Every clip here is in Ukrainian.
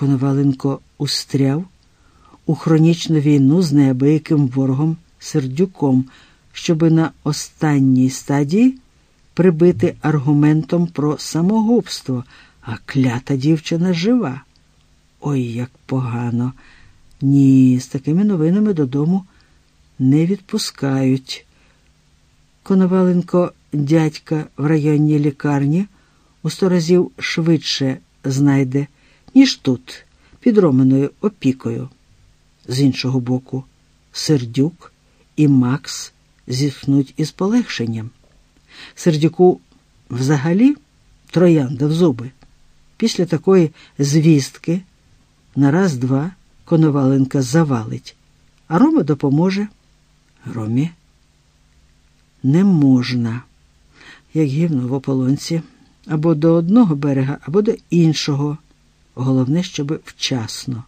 Коноваленко устряв у хронічну війну з неабияким ворогом сердюком, щоби на останній стадії прибити аргументом про самогубство, а клята дівчина жива. Ой, як погано. Ні, з такими новинами додому не відпускають. Коноваленко дядька в районній лікарні у сто разів швидше знайде, ніж тут, під Романою опікою. З іншого боку, Сердюк і Макс зітхнуть із полегшенням. Сердюку взагалі троянда в зуби. Після такої звістки на раз-два Коноваленка завалить, а Рома допоможе. Ромі не можна, як гівно в ополонці, або до одного берега, або до іншого. Головне, щоб вчасно.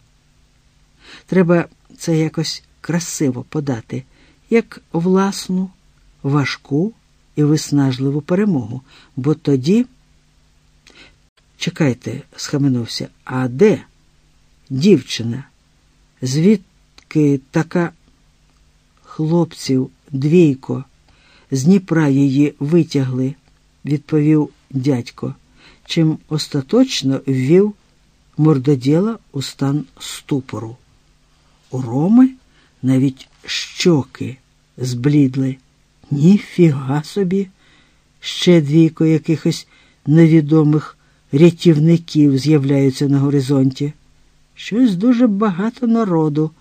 Треба це якось красиво подати, як власну, важку і виснажливу перемогу, бо тоді. Чекайте, схаменувся, а де дівчина? Звідки така хлопців двійко? З Дніпра її витягли, відповів дядько, чим остаточно ввів мордоділа у стан ступору. У Роми навіть щоки зблідли. Ніфіга собі, ще двійко якихось невідомих рятівників з'являються на горизонті. Щось дуже багато народу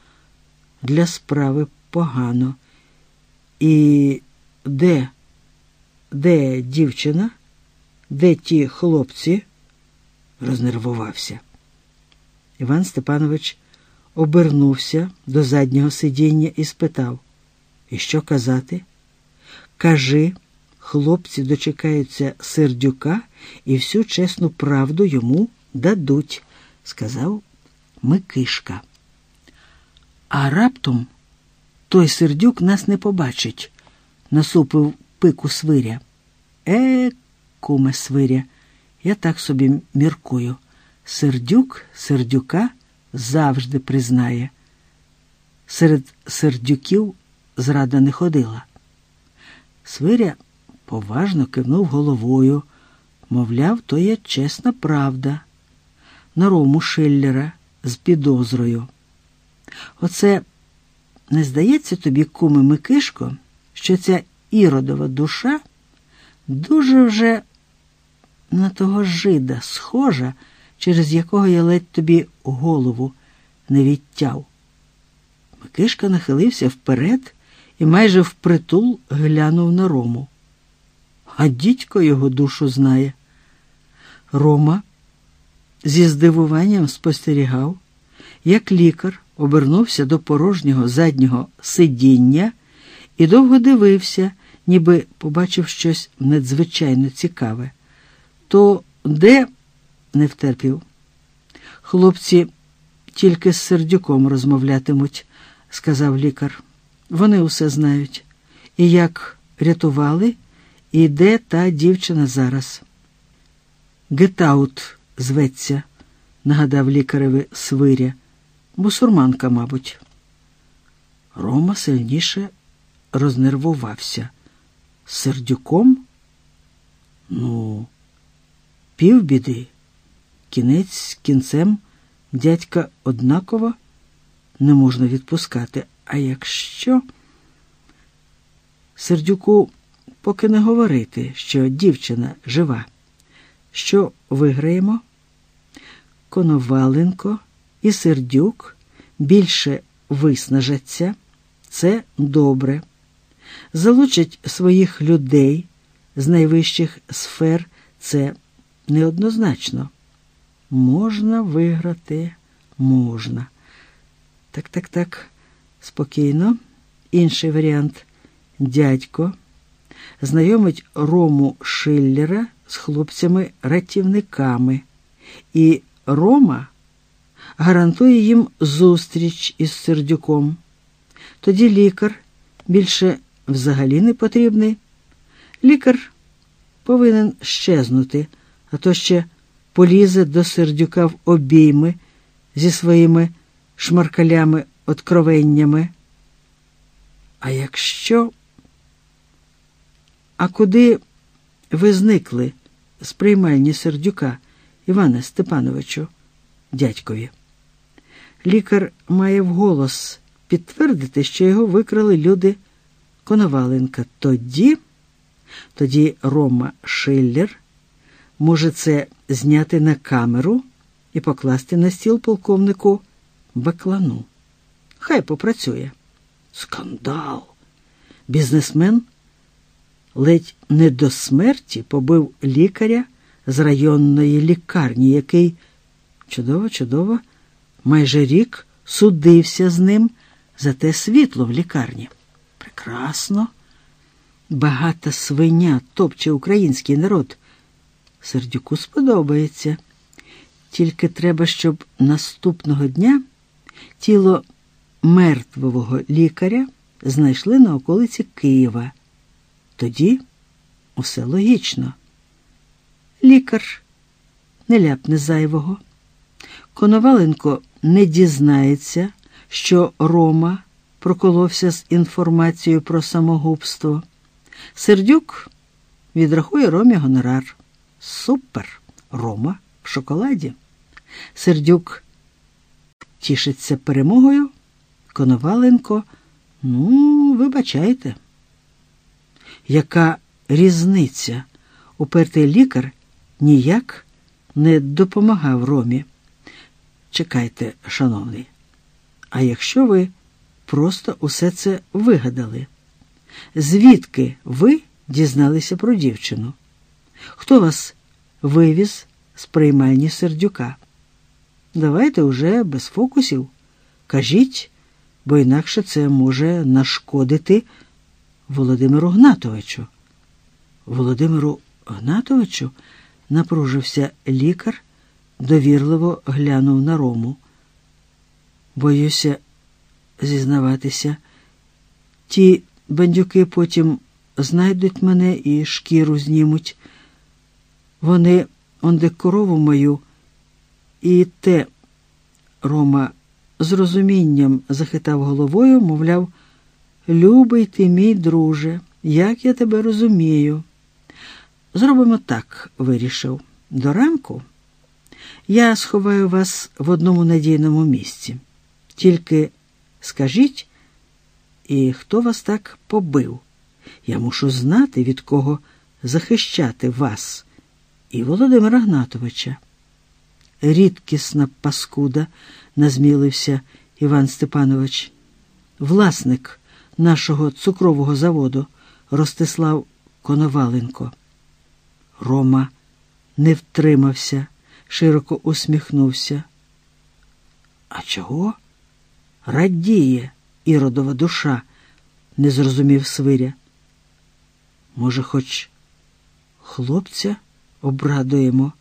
для справи погано. І де, де дівчина, де ті хлопці? рознервувався. Іван Степанович обернувся до заднього сидіння і спитав, і що казати? Кажи, хлопці дочекаються сердюка і всю чесну правду йому дадуть, сказав Микишка. А раптом той сердюк нас не побачить, насупив пику свиря. Е, куме свиря, я так собі міркую. Сердюк сердюка завжди признає. Серед сердюків зрада не ходила. Свиря поважно кивнув головою, мовляв, то є чесна правда. На рому Шиллера з підозрою. Оце не здається тобі, куми Микишко, що ця іродова душа дуже вже на того жида схожа, через якого я ледь тобі голову не відтяв. Микишка нахилився вперед і майже впритул глянув на Рому. А дідько його душу знає. Рома зі здивуванням спостерігав, як лікар обернувся до порожнього заднього сидіння і довго дивився, ніби побачив щось надзвичайно цікаве. То де не втерпів? Хлопці тільки з сердюком розмовлятимуть, сказав лікар. Вони усе знають. І як рятували, і де та дівчина зараз. Гетаут зветься, нагадав лікареві свиря. Бусурманка, мабуть. Рома сильніше рознервувався. Сердюком? Ну, півбіди. Кінець кінцем дядька однаково не можна відпускати. А якщо сердюку поки не говорити, що дівчина жива, що виграємо? Коноваленко і сердюк більше виснажаться, це добре. Залучать своїх людей з найвищих сфер це неоднозначно. Можна виграти, можна. Так, так, так, спокійно. Інший варіант дядько знайомить Рому Шиллера з хлопцями-ратівниками, і Рома гарантує їм зустріч із сердюком. Тоді лікар більше взагалі не потрібний. Лікар повинен щезнути, а то ще полізе до сердюка в обійми зі своїми шмаркалями откровеннями. А якщо. А куди ви зникли з приймальні сердюка, Іване Степановичу, дядькові? Лікар має вголос підтвердити, що його викрали люди Коноваленка. Тоді, тоді Рома Шиллер може це зняти на камеру і покласти на стіл полковнику Баклану. Хай попрацює. Скандал. Бізнесмен ледь не до смерті побив лікаря з районної лікарні, який чудово, чудово, майже рік судився з ним за те світло в лікарні. Прекрасно. Багата свиня топче український народ. Сердюку сподобається. Тільки треба, щоб наступного дня тіло мертвого лікаря знайшли на околиці Києва. Тоді усе логічно. Лікар не ляпне зайвого. Коноваленко не дізнається, що Рома проколовся з інформацією про самогубство. Сердюк відрахує Ромі гонорар. Супер! Рома в шоколаді. Сердюк тішиться перемогою. Коноваленко, ну, вибачайте. Яка різниця? Упертий лікар ніяк не допомагав Ромі. Чекайте, шановний, а якщо ви просто усе це вигадали? Звідки ви дізналися про дівчину? Хто вас вивіз з приймальні сердюка? Давайте уже без фокусів. Кажіть, бо інакше це може нашкодити Володимиру Гнатовичу. Володимиру Гнатовичу напружився лікар, довірливо глянув на рому. Боюся зізнаватися, ті бандюки потім знайдуть мене і шкіру знімуть. Вони онде корову мою, і те Рома з розумінням захитав головою, мовляв, любий ти, мій друже, як я тебе розумію. Зробимо так, вирішив. До ранку я сховаю вас в одному надійному місці. Тільки скажіть, і хто вас так побив? Я мушу знати, від кого захищати вас і Володимира Гнатовича. Рідкісна паскуда, назмілився Іван Степанович, власник нашого цукрового заводу Ростислав Коноваленко. Рома не втримався, широко усміхнувся. А чого? Радіє іродова душа, не зрозумів Свиря. Може, хоч хлопця обрадуємо,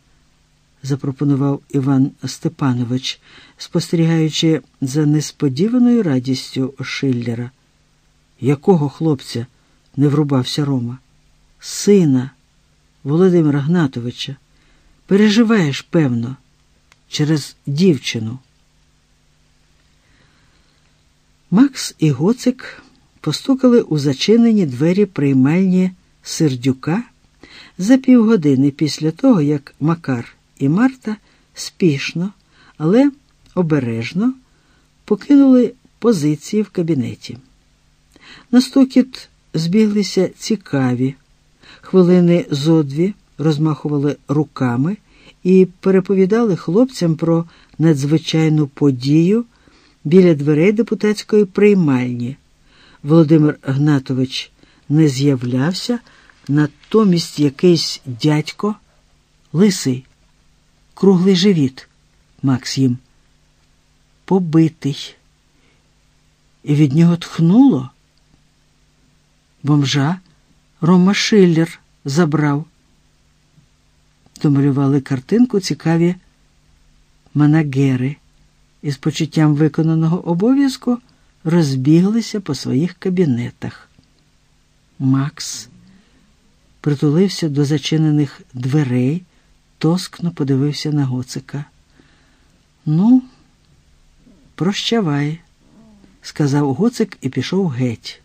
запропонував Іван Степанович, спостерігаючи за несподіваною радістю Шиллера. Якого хлопця? не врубався Рома. Сина Володимира Гнатовича. Переживаєш, певно, через дівчину. Макс і Гоцик постукали у зачинені двері приймальні сердюка за півгодини після того, як Макар і Марта спішно, але обережно покинули позиції в кабінеті. На стукіт збіглися цікаві, хвилини зодві розмахували руками і переповідали хлопцям про надзвичайну подію біля дверей депутатської приймальні. Володимир Гнатович не з'являвся, натомість якийсь дядько, лисий, круглий живіт, Максим, побитий. І від нього тхнуло. Бомжа Рома Шиллер забрав. Домалювали картинку цікаві манагери і з почуттям виконаного обов'язку розбіглися по своїх кабінетах. Макс притулився до зачинених дверей, тоскно подивився на гоцика. Ну, Прощавай, сказав гоцик і пішов геть.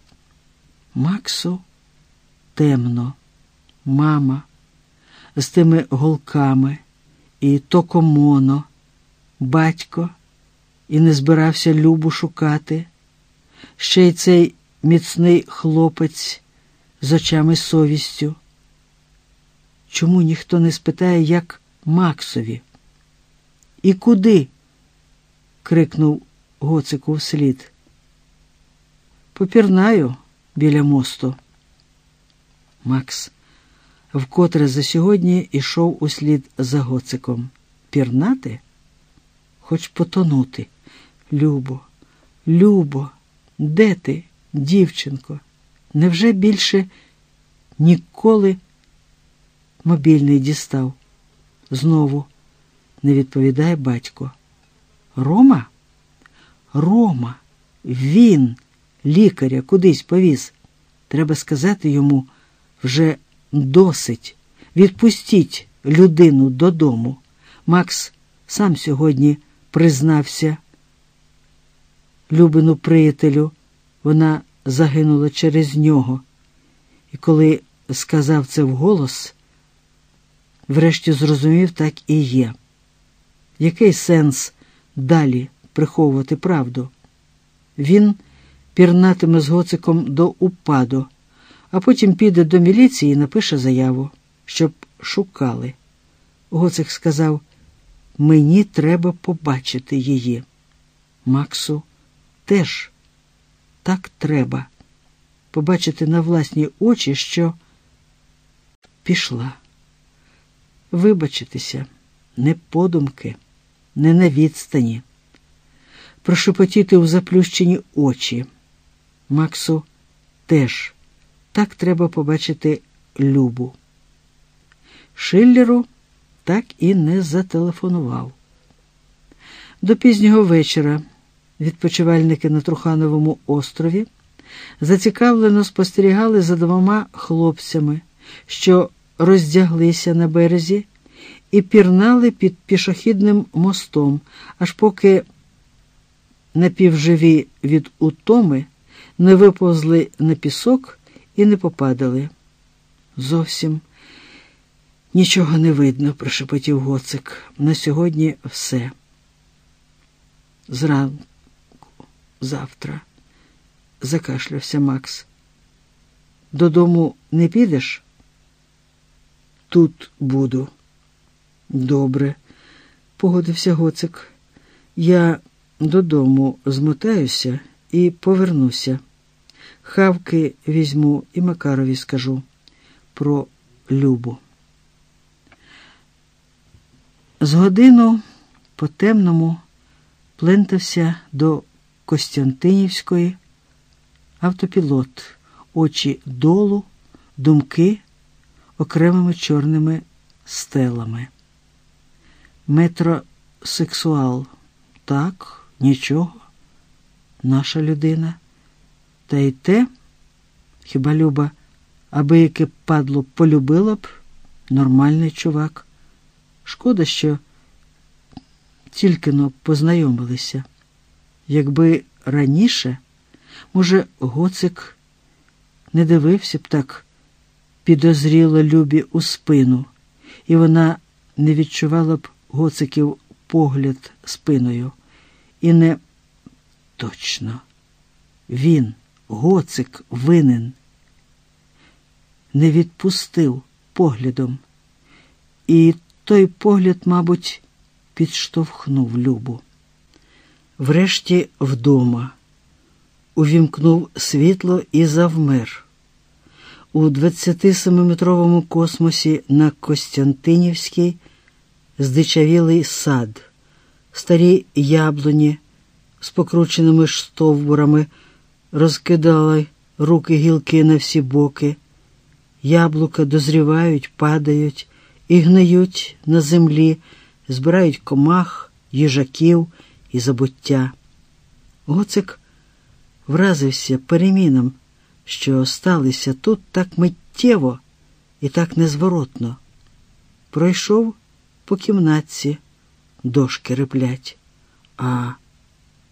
Максу темно, мама, з тими голками і токомоно, батько і не збирався Любу шукати. Ще й цей міцний хлопець з очами совістю. Чому ніхто не спитає, як Максові? І куди? крикнув гоцику вслід. Попірнаю біля мосту. Макс вкотре за сьогодні ішов услід за гоциком. Пірнати? Хоч потонути. Любо, Любо, де ти, дівчинко? Невже більше ніколи мобільний дістав? Знову не відповідає батько. Рома? Рома, він лікаря кудись повіз. Треба сказати йому вже досить. Відпустіть людину додому. Макс сам сьогодні признався. Любину приятелю, вона загинула через нього. І коли сказав це вголос, врешті зрозумів, так і є. Який сенс далі приховувати правду? Він пірнатиме з гоциком до упаду, а потім піде до міліції і напише заяву, щоб шукали. Гоцик сказав: Мені треба побачити її. Максу теж так треба побачити на власні очі, що пішла. Вибачитися не подумки, не на відстані, прошепотіти у заплющені очі. Максу теж так треба побачити Любу. Шиллеру так і не зателефонував. До пізнього вечора відпочивальники на Трухановому острові зацікавлено спостерігали за двома хлопцями, що роздяглися на березі і пірнали під пішохідним мостом, аж поки напівживі від утоми не виповзли на пісок і не попадали. Зовсім нічого не видно, прошепотів гоцик. На сьогодні все. Зранку, завтра, закашлявся Макс. Додому не підеш? Тут буду. Добре, погодився гоцик. Я додому змотаюся і повернуся. Хавки візьму і Макарові скажу про Любу. З годину по темному плентався до Костянтинівської автопілот, очі долу, думки окремими чорними стелами. Метросексуал так, нічого, наша людина. Та й те, хіба Люба, аби яке падло полюбила б нормальний чувак. Шкода, що тільки но познайомилися. Якби раніше, може, гоцик не дивився б так підозріло Любі у спину, і вона не відчувала б гоциків погляд спиною. І не точно він. Гоцик винен, не відпустив поглядом, і той погляд, мабуть, підштовхнув Любу. Врешті вдома увімкнув світло і завмер. У 27-метровому космосі на Костянтинівській здичавілий сад, старі яблуні з покрученими стовбурами розкидали руки гілки на всі боки, яблука дозрівають, падають і гниють на землі, збирають комах, їжаків і забуття. Гоцик вразився перемінам, що сталися тут так миттєво і так незворотно. Пройшов по кімнатці, дошки реплять, а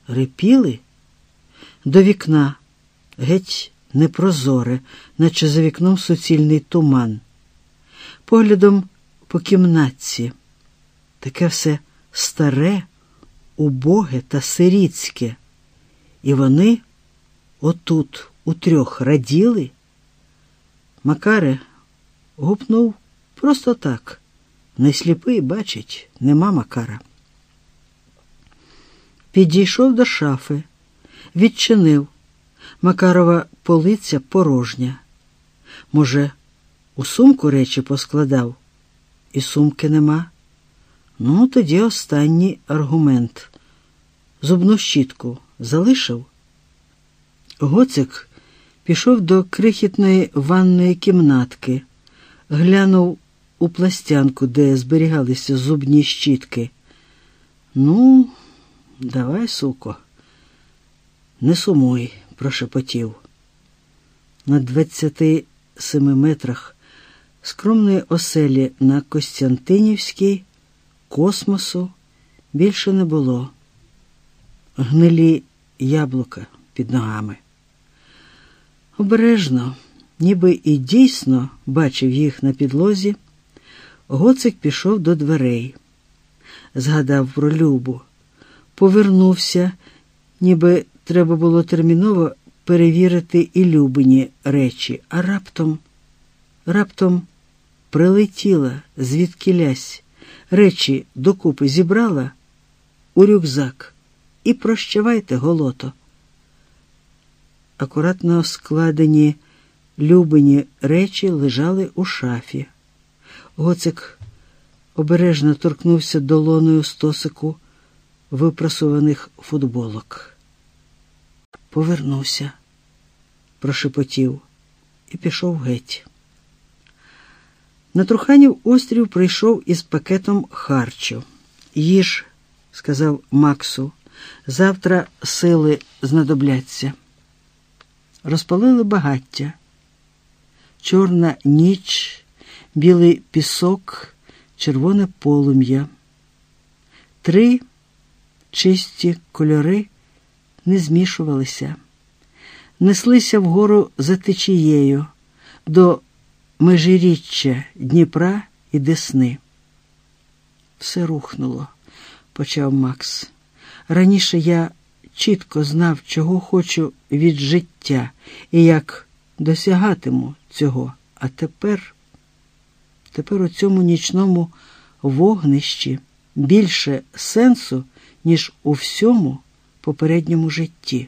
репіли до вікна, геть непрозоре, наче за вікном суцільний туман. Поглядом по кімнатці, таке все старе, убоге та сиріцьке, і вони отут утрьох раділи. Макаре гупнув просто так. Не сліпий, бачить, нема Макара. Підійшов до шафи, відчинив. Макарова полиця порожня. Може, у сумку речі поскладав, і сумки нема. Ну, тоді останній аргумент. Зубну щітку залишив. Гоцик пішов до крихітної ванної кімнатки, глянув у пластянку, де зберігалися зубні щітки. Ну, давай, суко, не сумуй, прошепотів. На двадцяти семи метрах скромної оселі на Костянтинівській космосу більше не було. Гнилі яблука під ногами. Обережно, ніби і дійсно бачив їх на підлозі, Гоцик пішов до дверей, згадав про Любу, повернувся, ніби треба було терміново перевірити і Любині речі, а раптом, раптом прилетіла звідки лясь, речі докупи зібрала у рюкзак. І прощавайте голото акуратно складені любині речі лежали у шафі. Гоцик обережно торкнувся долоною стосику випрасуваних футболок. Повернувся, прошепотів і пішов геть. На Труханів острів прийшов із пакетом харчу. Їж, сказав Максу, завтра сили знадобляться розпалили багаття. Чорна ніч, білий пісок, червоне полум'я. Три чисті кольори не змішувалися, неслися вгору за течією до межиріччя Дніпра і Десни. Все рухнуло, почав Макс. Раніше я чітко знав, чого хочу від життя і як досягатиму цього. А тепер, тепер у цьому нічному вогнищі більше сенсу, ніж у всьому попередньому житті.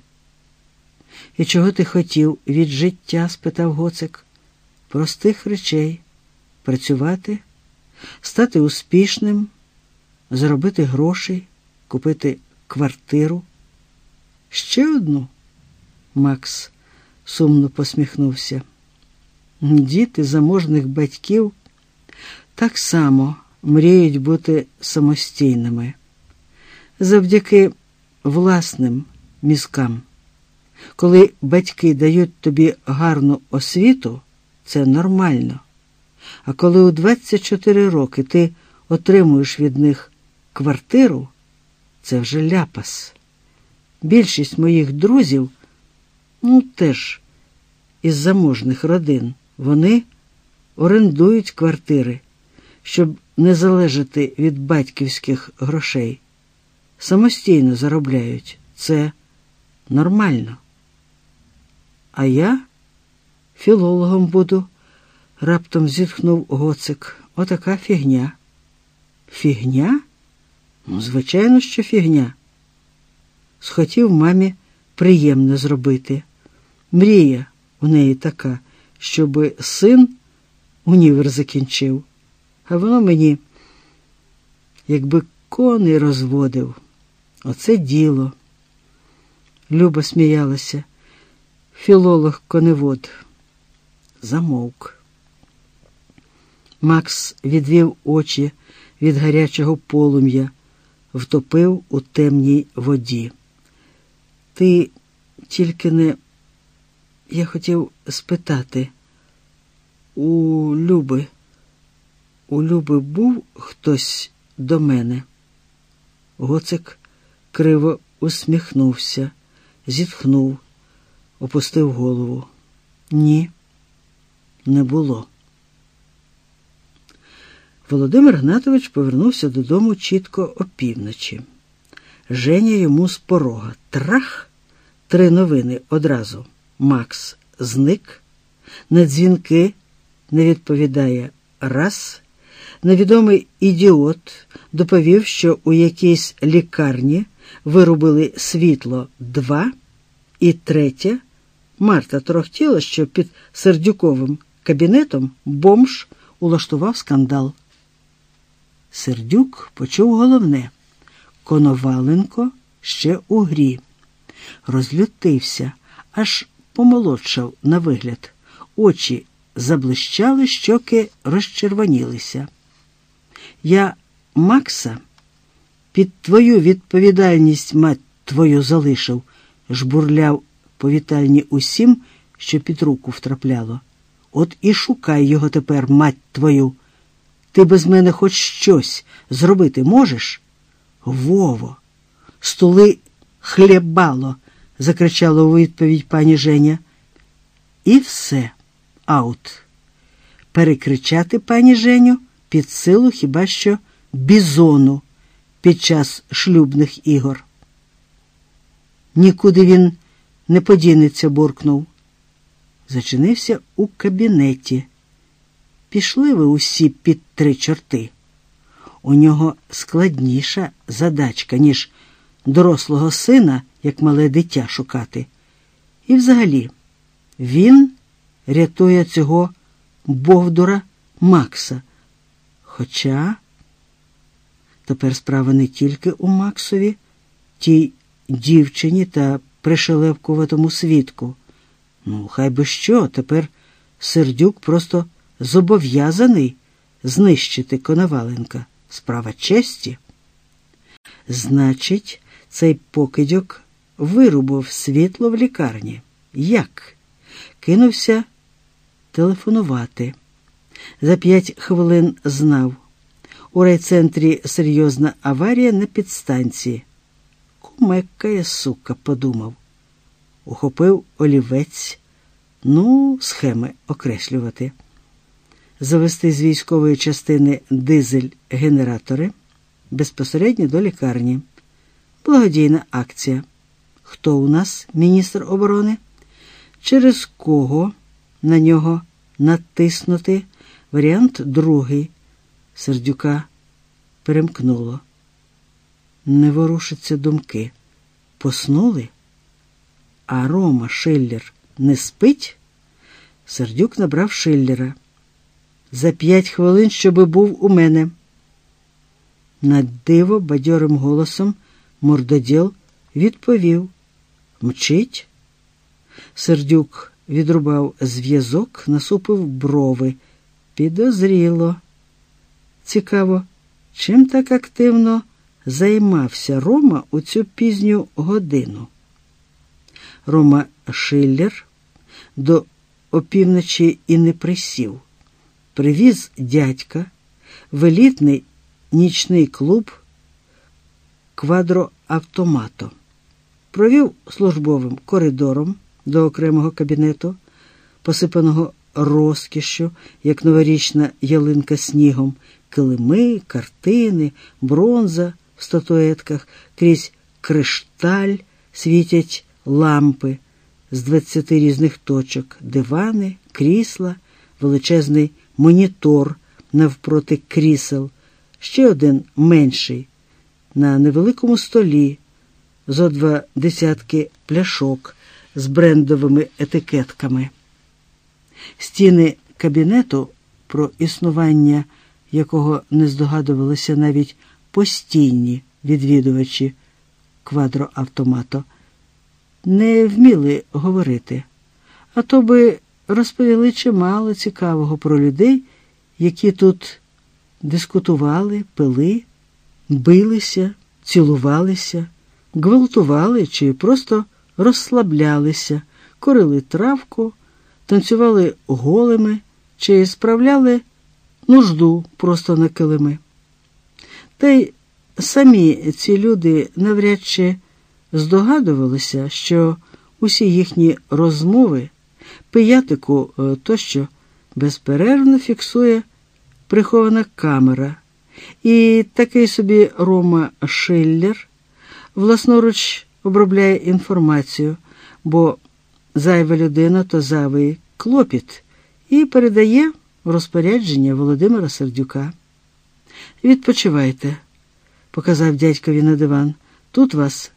І чого ти хотів від життя? спитав Гоцик. Простих речей працювати, стати успішним, заробити грошей, купити квартиру. Ще одну? Макс сумно посміхнувся. Діти заможних батьків так само мріють бути самостійними завдяки власним мізкам. Коли батьки дають тобі гарну освіту, це нормально. А коли у 24 роки ти отримуєш від них квартиру, це вже ляпас. Більшість моїх друзів, ну теж із заможних родин, вони орендують квартири, щоб не залежати від батьківських грошей. Самостійно заробляють. Це нормально. А я філологом буду, раптом зітхнув гоцик. Отака фігня. Фігня? Ну, звичайно, що фігня схотів мамі приємне зробити. Мрія у неї така, щоб син універ закінчив, а воно мені, якби коней розводив, оце діло. Люба сміялася, філолог коневод. Замовк. Макс відвів очі від гарячого полум'я, втопив у темній воді. Ти тільки не. Я хотів спитати, у Люби, у Люби був хтось до мене? Гоцик криво усміхнувся, зітхнув, опустив голову. Ні, не було. Володимир Гнатович повернувся додому чітко опівночі. Женя йому з порога. Трах! Три новини одразу. Макс зник, на дзвінки не відповідає раз. Невідомий ідіот доповів, що у якійсь лікарні вирубили світло два, і третє Марта трохтіла, що під Сердюковим кабінетом бомж улаштував скандал. Сердюк почув головне Коноваленко ще у грі. Розлютився, аж помолодшав на вигляд. Очі заблищали, щоки розчервонілися. Я Макса під твою відповідальність, мать твою, залишив, жбурляв по вітальні усім, що під руку втрапляло. От і шукай його тепер, мать твою. Ти без мене хоч щось зробити можеш? Вово, стули хлібало, закричала у відповідь пані Женя. І все, аут. Перекричати пані Женю під силу хіба що бізону під час шлюбних ігор. Нікуди він не подінеться, буркнув. Зачинився у кабінеті. Пішли ви усі під три чорти. У нього складніша задачка, ніж дорослого сина, як мале дитя шукати. І взагалі, він рятує цього Бовдура Макса. Хоча тепер справа не тільки у Максові, тій дівчині та пришелепкуватому свідку. Ну, хай би що, тепер сердюк просто зобов'язаний знищити Коноваленка. Справа честі. Значить, цей покидьок вирубав світло в лікарні. Як? Кинувся телефонувати. За п'ять хвилин знав. У райцентрі серйозна аварія на підстанції. Кумекає, сука, подумав. Ухопив олівець, ну, схеми окреслювати. Завести з військової частини дизель-генератори безпосередньо до лікарні. Благодійна акція. Хто у нас міністр оборони? Через кого на нього натиснути? Варіант другий. Сердюка перемкнуло. Не ворушаться думки. Поснули? А Рома Шиллер не спить? Сердюк набрав Шиллера. За п'ять хвилин, щоби був у мене. На диво бадьорим голосом мордоділ відповів Мчить. Сердюк відрубав зв'язок, насупив брови. Підозріло. Цікаво, чим так активно займався Рома у цю пізню годину. Рома Шиллер до опівночі і не присів. Привіз дядька в елітний нічний клуб квадроавтомато. Провів службовим коридором до окремого кабінету, посипаного розкішшю, як новорічна ялинка снігом, килими, картини, бронза в статуетках, крізь кришталь світять лампи з двадцяти різних точок, дивани, крісла, величезний монітор навпроти крісел, ще один менший, на невеликому столі, зо два десятки пляшок з брендовими етикетками. Стіни кабінету, про існування якого не здогадувалися навіть постійні відвідувачі квадроавтомато, не вміли говорити, а то би розповіли чимало цікавого про людей, які тут дискутували, пили, билися, цілувалися, гвалтували чи просто розслаблялися, корили травку, танцювали голими чи справляли нужду просто на килими. Та й самі ці люди навряд чи здогадувалися, що усі їхні розмови, пиятику е, тощо безперервно фіксує прихована камера, і такий собі Рома Шиллер власноруч обробляє інформацію, бо зайва людина то зайвий клопіт, і передає розпорядження Володимира Сердюка. Відпочивайте, показав дядькові на диван. Тут вас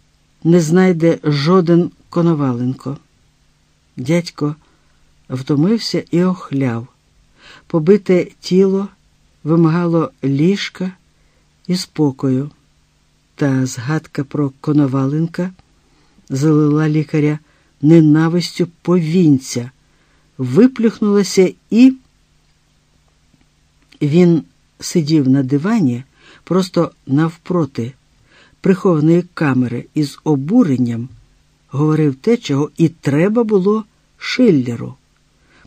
не знайде жоден Коноваленко. Дядько втомився і охляв. Побите тіло вимагало ліжка і спокою, та згадка про Коноваленка залила лікаря ненавистю повінця, виплюхнулася і він сидів на дивані просто навпроти прихованої камери і з обуренням говорив те, чого і треба було Шиллеру,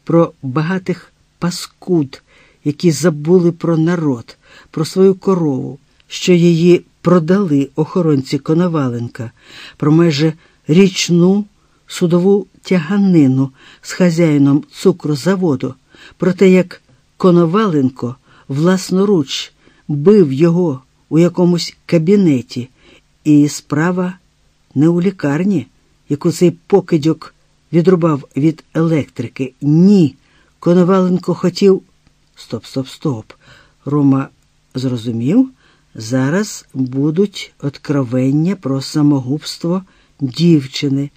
про багатих паскуд, які забули про народ, про свою корову, що її продали охоронці Коноваленка, про майже річну судову тяганину з хазяїном цукрозаводу, про те, як Коноваленко власноруч бив його у якомусь кабінеті, і справа не у лікарні, яку цей покидьок відрубав від електрики. Ні. Коноваленко хотів. Стоп, стоп, стоп. Рома зрозумів, зараз будуть откровення про самогубство дівчини,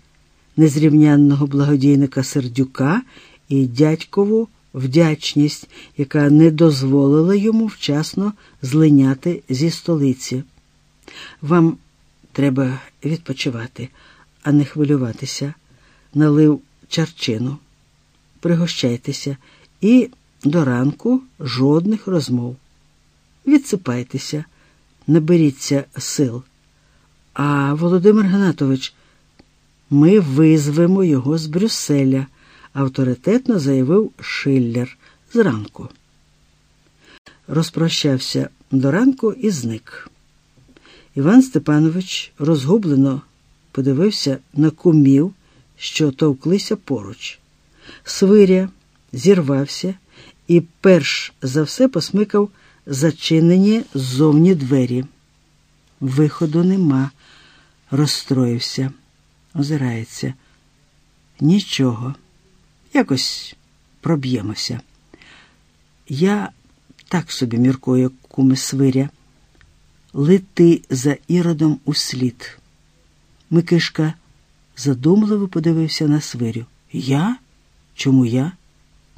незрівнянного благодійника Сердюка і дядькову вдячність, яка не дозволила йому вчасно злиняти зі столиці. Вам треба відпочивати, а не хвилюватися, налив чарчину. Пригощайтеся і до ранку жодних розмов. Відсипайтеся, наберіться сил. А Володимир Гнатович, ми визвемо його з Брюсселя авторитетно заявив Шиллер зранку. Розпрощався до ранку і зник. Іван Степанович розгублено подивився на кумів, що товклися поруч. Свиря зірвався і перш за все посмикав зачинені ззовні двері. Виходу нема, розстроївся, озирається. Нічого. Якось проб'ємося. Я так собі міркую, куме свиря, лети за іродом у слід. Микишка задумливо подивився на свирю. Я? Чому я?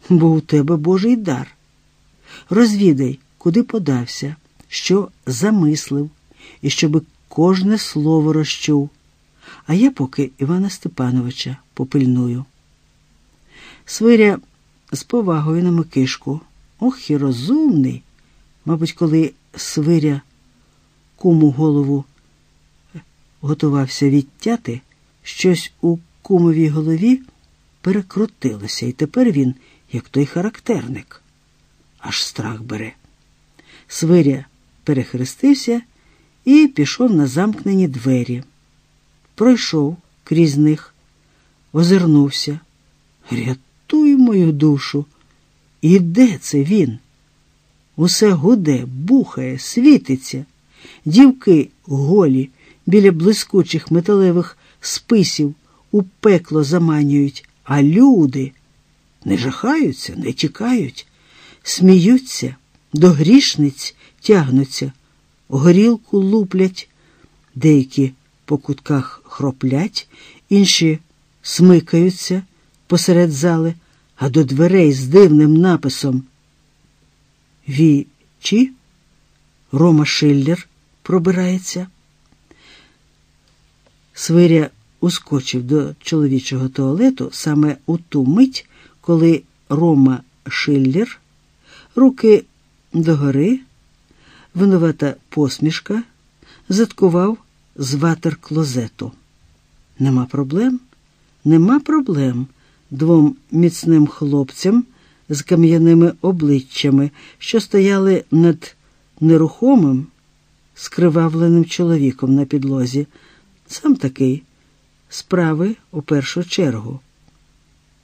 Бо у тебе Божий дар. Розвідай, куди подався, що замислив, і щоби кожне слово розчув. А я поки Івана Степановича попильную. Свиря з повагою на Микишку. Ох і розумний. Мабуть, коли свиря куму голову готувався відтяти, щось у кумовій голові перекрутилося, і тепер він, як той характерник, аж страх бере. Свиря перехрестився і пішов на замкнені двері. Пройшов крізь них, озирнувся. Рятуй мою душу. І де це він? Усе гуде, бухає, світиться. Дівки голі біля блискучих металевих списів у пекло заманюють, а люди не жахаються, не тікають, сміються, до грішниць тягнуться, горілку луплять, деякі по кутках хроплять, інші смикаються посеред зали, а до дверей з дивним написом Вічі Рома Шиллер пробирається. Свиря ускочив до чоловічого туалету саме у ту мить, коли Рома Шиллер, руки догори, винувата посмішка, заткував з ватер клозету. Нема проблем? Нема проблем двом міцним хлопцям з кам'яними обличчями, що стояли над нерухомим, скривавленим чоловіком на підлозі. Сам такий справи у першу чергу.